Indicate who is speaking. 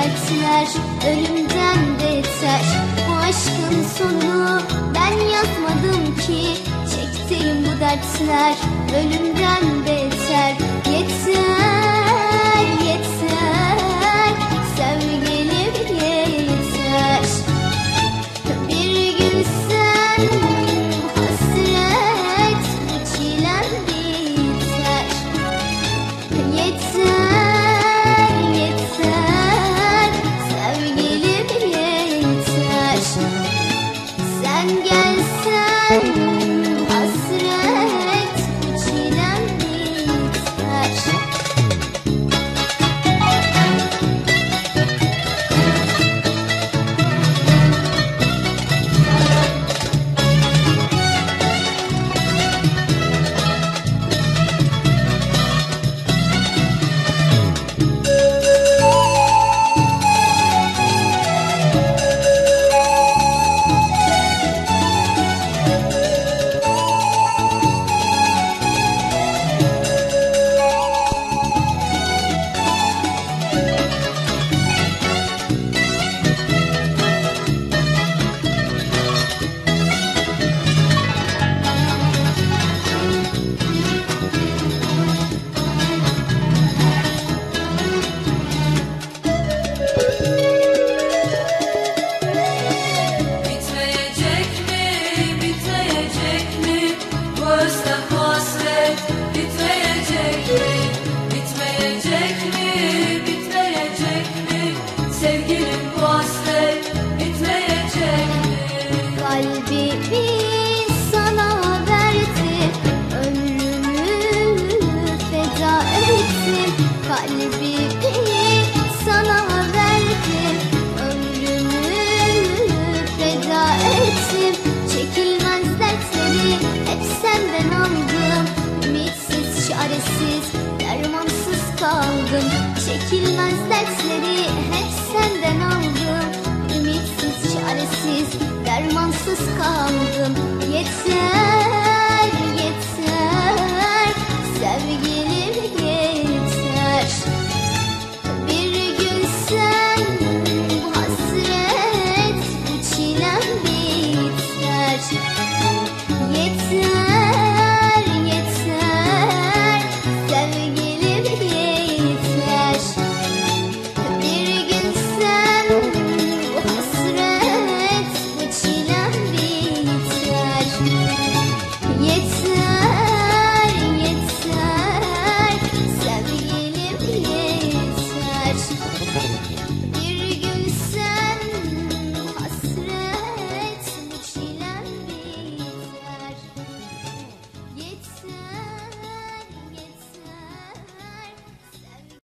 Speaker 1: kaçlar Ölümden beter Bu aşkın sonu ben yazmadım ki. Çektiğim bu dertler Ölümden beter Yeter 蓝色 sevgi kaldım. Çekilmez dersleri hep senden aldım. Ümitsiz, çaresiz, dermansız kaldım.